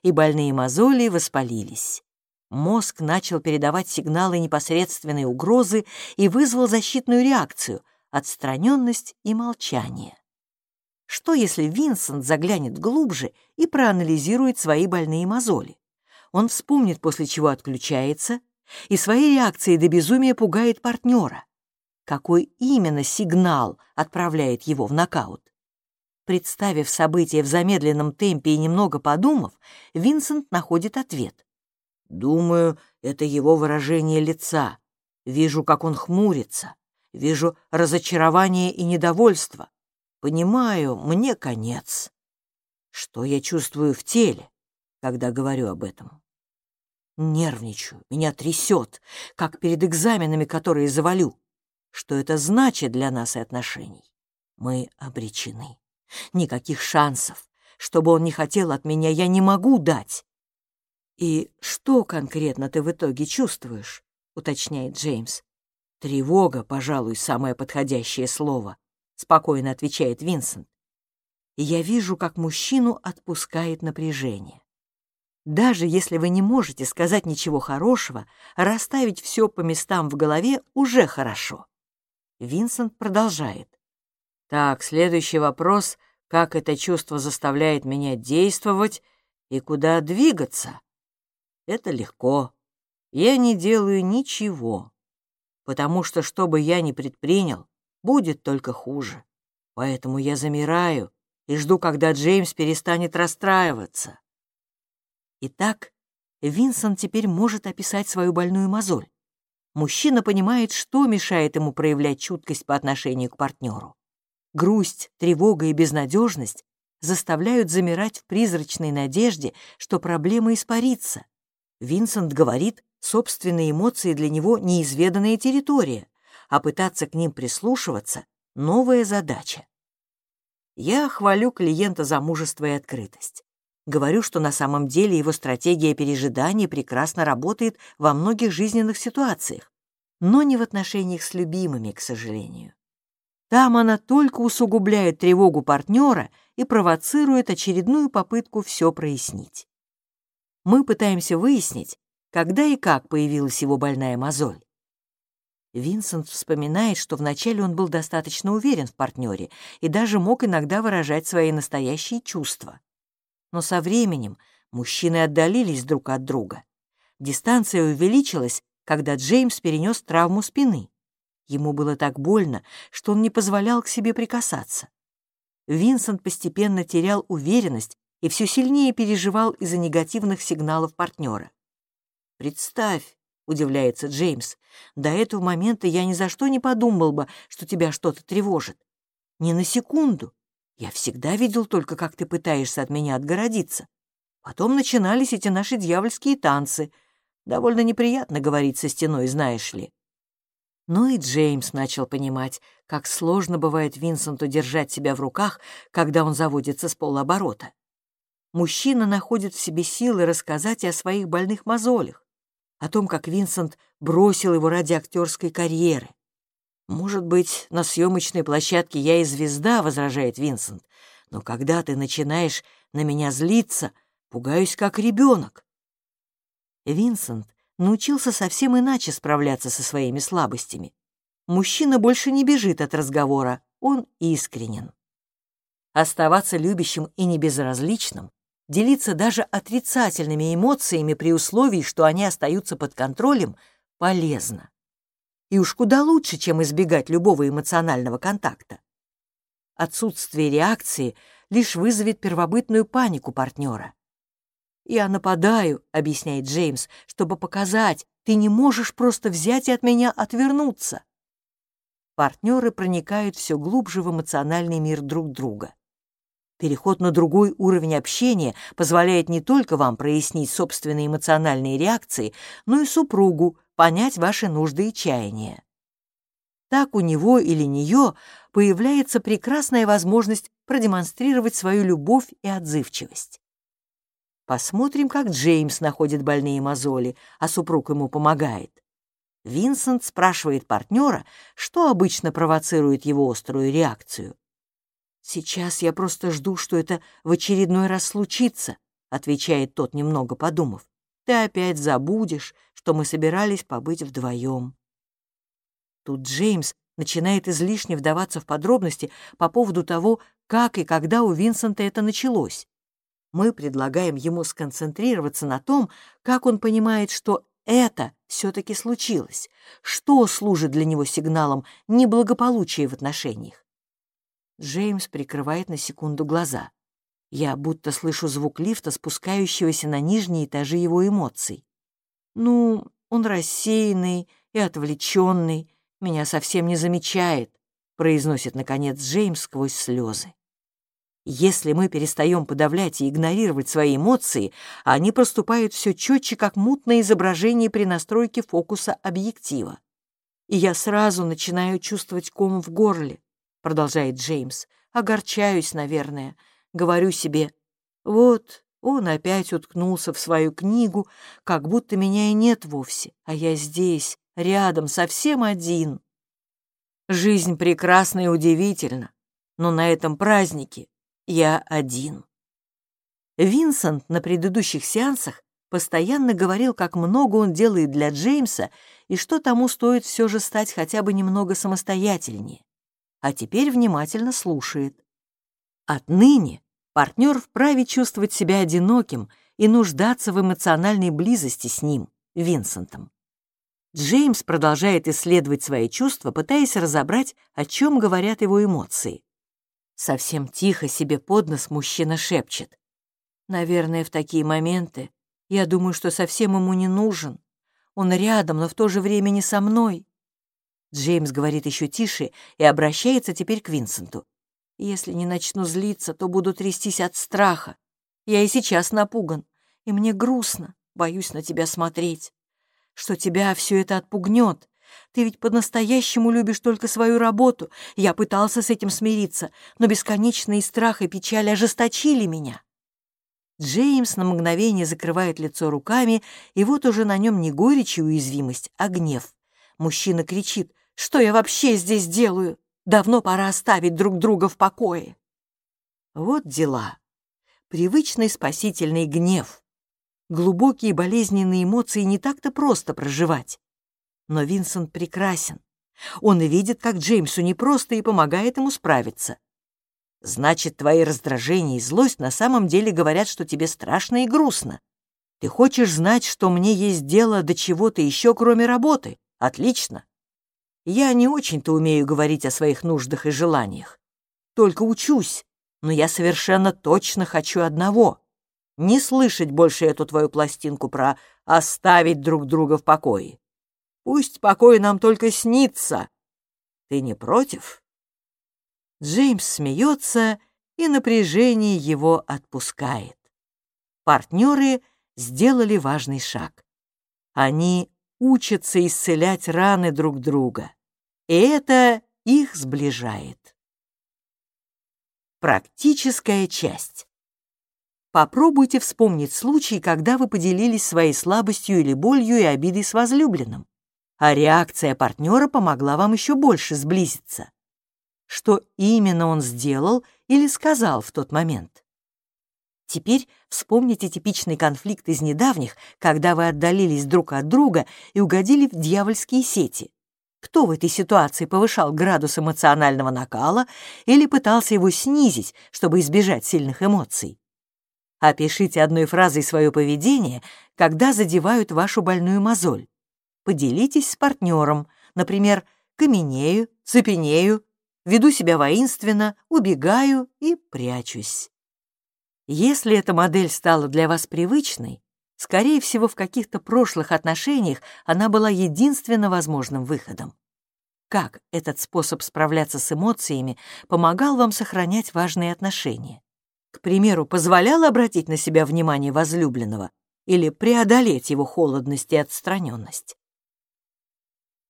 и больные мозоли воспалились. Мозг начал передавать сигналы непосредственной угрозы и вызвал защитную реакцию — отстраненность и молчание. Что, если Винсент заглянет глубже и проанализирует свои больные мозоли? Он вспомнит, после чего отключается, и своей реакцией до безумия пугает партнера. Какой именно сигнал отправляет его в нокаут? Представив события в замедленном темпе и немного подумав, Винсент находит ответ. «Думаю, это его выражение лица. Вижу, как он хмурится. Вижу разочарование и недовольство. Понимаю, мне конец. Что я чувствую в теле, когда говорю об этом? Нервничаю, меня трясет, как перед экзаменами, которые завалю. Что это значит для нас и отношений? Мы обречены. Никаких шансов. Что бы он ни хотел от меня, я не могу дать. «И что конкретно ты в итоге чувствуешь?» — уточняет Джеймс. «Тревога, пожалуй, самое подходящее слово», — спокойно отвечает Винсент. И я вижу, как мужчину отпускает напряжение. Даже если вы не можете сказать ничего хорошего, расставить все по местам в голове уже хорошо. Винсент продолжает. Так, следующий вопрос — как это чувство заставляет меня действовать и куда двигаться? Это легко. Я не делаю ничего. потому что, что бы я ни предпринял, будет только хуже. Поэтому я замираю и жду, когда Джеймс перестанет расстраиваться. Итак, Винсент теперь может описать свою больную мозоль. Мужчина понимает, что мешает ему проявлять чуткость по отношению к партнеру. Грусть, тревога и безнадежность заставляют замирать в призрачной надежде, что проблема испарится. Винсент говорит, собственные эмоции для него неизведанная территория, а пытаться к ним прислушиваться — новая задача. Я хвалю клиента за мужество и открытость. Говорю, что на самом деле его стратегия пережидания прекрасно работает во многих жизненных ситуациях, но не в отношениях с любимыми, к сожалению. Там она только усугубляет тревогу партнера и провоцирует очередную попытку все прояснить. Мы пытаемся выяснить, когда и как появилась его больная мозоль. Винсент вспоминает, что вначале он был достаточно уверен в партнере и даже мог иногда выражать свои настоящие чувства. Но со временем мужчины отдалились друг от друга. Дистанция увеличилась, когда Джеймс перенес травму спины. Ему было так больно, что он не позволял к себе прикасаться. Винсент постепенно терял уверенность и все сильнее переживал из-за негативных сигналов партнера. «Представь», — удивляется Джеймс, «до этого момента я ни за что не подумал бы, что тебя что-то тревожит. Ни на секунду. Я всегда видел только, как ты пытаешься от меня отгородиться. Потом начинались эти наши дьявольские танцы. Довольно неприятно говорить со стеной, знаешь ли. Но и Джеймс начал понимать, как сложно бывает Винсенту держать себя в руках, когда он заводится с полоборота. Мужчина находит в себе силы рассказать о своих больных мозолях, о том, как Винсент бросил его ради актерской карьеры. «Может быть, на съемочной площадке я и звезда», — возражает Винсент, «но когда ты начинаешь на меня злиться, пугаюсь как ребенок». Винсент научился совсем иначе справляться со своими слабостями. Мужчина больше не бежит от разговора, он искренен. Оставаться любящим и небезразличным, делиться даже отрицательными эмоциями при условии, что они остаются под контролем, полезно. И уж куда лучше, чем избегать любого эмоционального контакта. Отсутствие реакции лишь вызовет первобытную панику партнера. «Я нападаю», — объясняет Джеймс, «чтобы показать, ты не можешь просто взять и от меня отвернуться». Партнеры проникают все глубже в эмоциональный мир друг друга. Переход на другой уровень общения позволяет не только вам прояснить собственные эмоциональные реакции, но и супругу понять ваши нужды и чаяния. Так у него или нее появляется прекрасная возможность продемонстрировать свою любовь и отзывчивость. Посмотрим, как Джеймс находит больные мозоли, а супруг ему помогает. Винсент спрашивает партнера, что обычно провоцирует его острую реакцию. «Сейчас я просто жду, что это в очередной раз случится», отвечает тот, немного подумав. «Ты опять забудешь, что мы собирались побыть вдвоем». Тут Джеймс начинает излишне вдаваться в подробности по поводу того, как и когда у Винсента это началось мы предлагаем ему сконцентрироваться на том, как он понимает, что это все-таки случилось, что служит для него сигналом неблагополучия в отношениях. Джеймс прикрывает на секунду глаза. Я будто слышу звук лифта, спускающегося на нижние этажи его эмоций. Ну, он рассеянный и отвлеченный, меня совсем не замечает, произносит, наконец, Джеймс сквозь слезы. Если мы перестаем подавлять и игнорировать свои эмоции, они проступают все четче, как мутное изображение при настройке фокуса объектива. И я сразу начинаю чувствовать ком в горле, продолжает Джеймс. Огорчаюсь, наверное. Говорю себе, вот, он опять уткнулся в свою книгу, как будто меня и нет вовсе, а я здесь, рядом, совсем один. Жизнь прекрасна и удивительна, но на этом празднике я один. Винсент на предыдущих сеансах постоянно говорил, как много он делает для Джеймса и что тому стоит все же стать хотя бы немного самостоятельнее. А теперь внимательно слушает. Отныне партнер вправе чувствовать себя одиноким и нуждаться в эмоциональной близости с ним, Винсентом. Джеймс продолжает исследовать свои чувства, пытаясь разобрать, о чем говорят его эмоции. Совсем тихо себе под нос мужчина шепчет. «Наверное, в такие моменты я думаю, что совсем ему не нужен. Он рядом, но в то же время не со мной». Джеймс говорит еще тише и обращается теперь к Винсенту. «Если не начну злиться, то буду трястись от страха. Я и сейчас напуган, и мне грустно, боюсь на тебя смотреть. Что тебя все это отпугнет, ты ведь по-настоящему любишь только свою работу. Я пытался с этим смириться, но бесконечные страх и печаль ожесточили меня. Джеймс на мгновение закрывает лицо руками, и вот уже на нем не горечь и уязвимость, а гнев. Мужчина кричит, что я вообще здесь делаю? Давно пора оставить друг друга в покое. Вот дела. Привычный спасительный гнев. Глубокие болезненные эмоции не так-то просто проживать. Но Винсент прекрасен. Он видит, как Джеймсу непросто и помогает ему справиться. Значит, твои раздражения и злость на самом деле говорят, что тебе страшно и грустно. Ты хочешь знать, что мне есть дело до чего-то еще, кроме работы? Отлично. Я не очень-то умею говорить о своих нуждах и желаниях. Только учусь, но я совершенно точно хочу одного — не слышать больше эту твою пластинку про «оставить друг друга в покое». Пусть покой нам только снится. Ты не против?» Джеймс смеется, и напряжение его отпускает. Партнеры сделали важный шаг. Они учатся исцелять раны друг друга, и это их сближает. Практическая часть. Попробуйте вспомнить случай, когда вы поделились своей слабостью или болью и обидой с возлюбленным а реакция партнера помогла вам еще больше сблизиться. Что именно он сделал или сказал в тот момент? Теперь вспомните типичный конфликт из недавних, когда вы отдалились друг от друга и угодили в дьявольские сети. Кто в этой ситуации повышал градус эмоционального накала или пытался его снизить, чтобы избежать сильных эмоций? Опишите одной фразой свое поведение, когда задевают вашу больную мозоль поделитесь с партнером, например, каменею, цепенею, веду себя воинственно, убегаю и прячусь. Если эта модель стала для вас привычной, скорее всего, в каких-то прошлых отношениях она была единственно возможным выходом. Как этот способ справляться с эмоциями помогал вам сохранять важные отношения? К примеру, позволял обратить на себя внимание возлюбленного или преодолеть его холодность и отстраненность?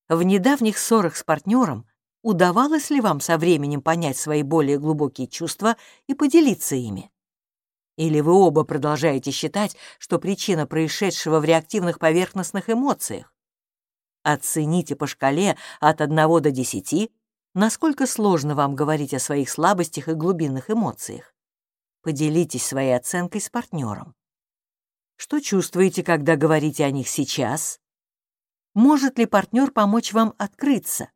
В недавних ссорах с партнером удавалось ли вам со временем понять свои более глубокие чувства и поделиться ими? Или вы оба продолжаете считать, что причина происшедшего в реактивных поверхностных эмоциях? Оцените по шкале от 1 до 10, насколько сложно вам говорить о своих слабостях и глубинных эмоциях. Поделитесь своей оценкой с партнером. Что чувствуете, когда говорите о них сейчас? Может ли партнер помочь вам открыться?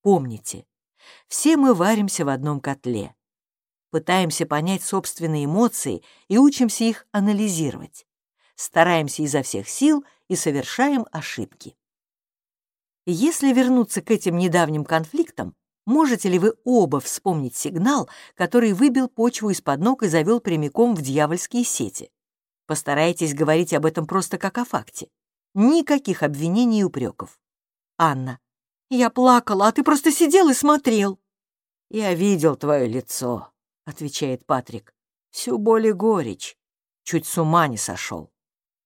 Помните, все мы варимся в одном котле. Пытаемся понять собственные эмоции и учимся их анализировать. Стараемся изо всех сил и совершаем ошибки. Если вернуться к этим недавним конфликтам, можете ли вы оба вспомнить сигнал, который выбил почву из-под ног и завел прямиком в дьявольские сети? Постарайтесь говорить об этом просто как о факте. Никаких обвинений и упреков. Анна. Я плакала, а ты просто сидел и смотрел. Я видел твое лицо, отвечает Патрик. Всю боль и горечь. Чуть с ума не сошел.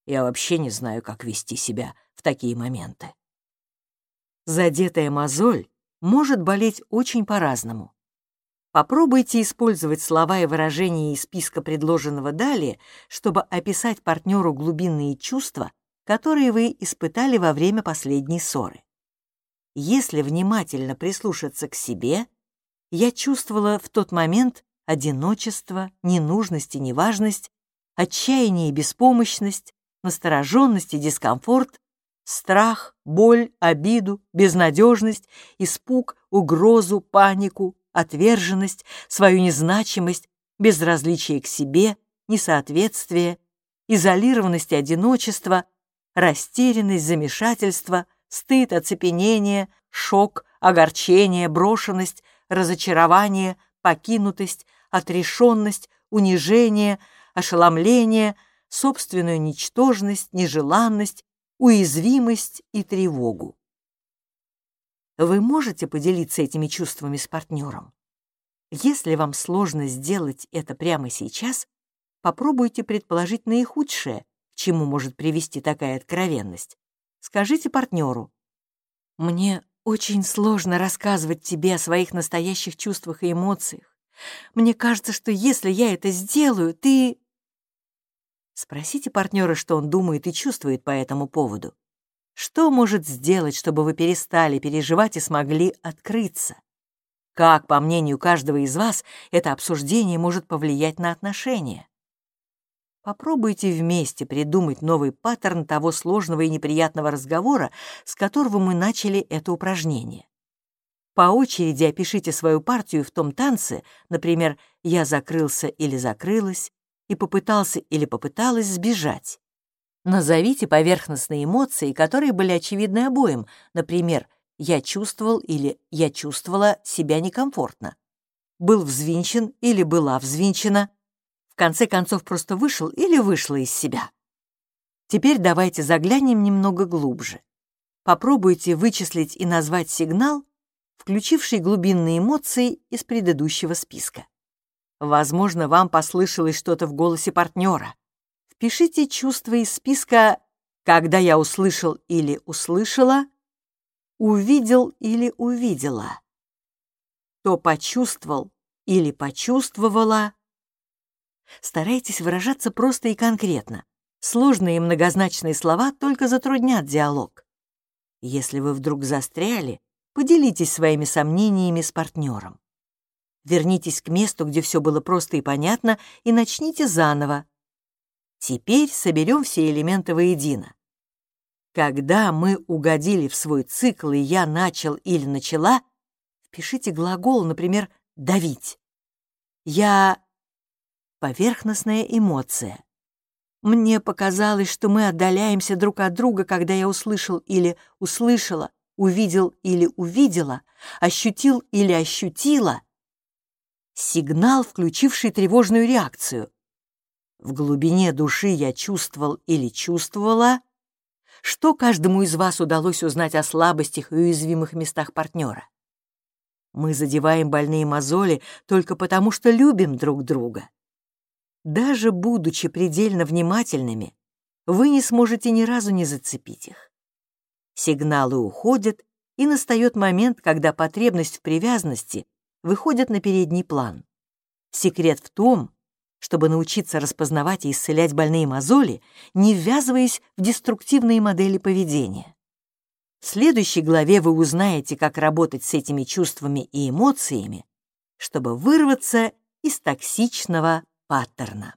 Я вообще не знаю, как вести себя в такие моменты. Задетая мозоль может болеть очень по-разному. Попробуйте использовать слова и выражения из списка, предложенного далее, чтобы описать партнеру глубинные чувства, которые вы испытали во время последней ссоры. Если внимательно прислушаться к себе, я чувствовала в тот момент одиночество, ненужность и неважность, отчаяние и беспомощность, настороженность и дискомфорт, страх, боль, обиду, безнадежность, испуг, угрозу, панику, отверженность, свою незначимость, безразличие к себе, несоответствие, изолированность и одиночество — растерянность, замешательство, стыд, оцепенение, шок, огорчение, брошенность, разочарование, покинутость, отрешенность, унижение, ошеломление, собственную ничтожность, нежеланность, уязвимость и тревогу. Вы можете поделиться этими чувствами с партнером? Если вам сложно сделать это прямо сейчас, попробуйте предположить наихудшее, к чему может привести такая откровенность. Скажите партнеру. «Мне очень сложно рассказывать тебе о своих настоящих чувствах и эмоциях. Мне кажется, что если я это сделаю, ты...» Спросите партнера, что он думает и чувствует по этому поводу. Что может сделать, чтобы вы перестали переживать и смогли открыться? Как, по мнению каждого из вас, это обсуждение может повлиять на отношения? Попробуйте вместе придумать новый паттерн того сложного и неприятного разговора, с которого мы начали это упражнение. По очереди опишите свою партию в том танце, например, «я закрылся» или «закрылась», и попытался или попыталась сбежать. Назовите поверхностные эмоции, которые были очевидны обоим, например, «я чувствовал» или «я чувствовала себя некомфортно», «был взвинчен» или «была взвинчена», конце концов просто вышел или вышла из себя. Теперь давайте заглянем немного глубже. Попробуйте вычислить и назвать сигнал, включивший глубинные эмоции из предыдущего списка. Возможно, вам послышалось что-то в голосе партнера. Впишите чувства из списка «когда я услышал или услышала», «увидел или увидела», «то почувствовал или почувствовала», Старайтесь выражаться просто и конкретно. Сложные и многозначные слова только затруднят диалог. Если вы вдруг застряли, поделитесь своими сомнениями с партнером. Вернитесь к месту, где все было просто и понятно, и начните заново. Теперь соберем все элементы воедино. Когда мы угодили в свой цикл, и я начал или начала, впишите глагол, например, «давить». Я поверхностная эмоция. Мне показалось, что мы отдаляемся друг от друга, когда я услышал или услышала, увидел или увидела, ощутил или ощутила. Сигнал, включивший тревожную реакцию. В глубине души я чувствовал или чувствовала, что каждому из вас удалось узнать о слабостях и уязвимых местах партнера. Мы задеваем больные мозоли только потому, что любим друг друга. Даже будучи предельно внимательными, вы не сможете ни разу не зацепить их. Сигналы уходят, и настает момент, когда потребность в привязанности выходит на передний план. Секрет в том, чтобы научиться распознавать и исцелять больные мозоли, не ввязываясь в деструктивные модели поведения. В следующей главе вы узнаете, как работать с этими чувствами и эмоциями, чтобы вырваться из токсичного паттерна.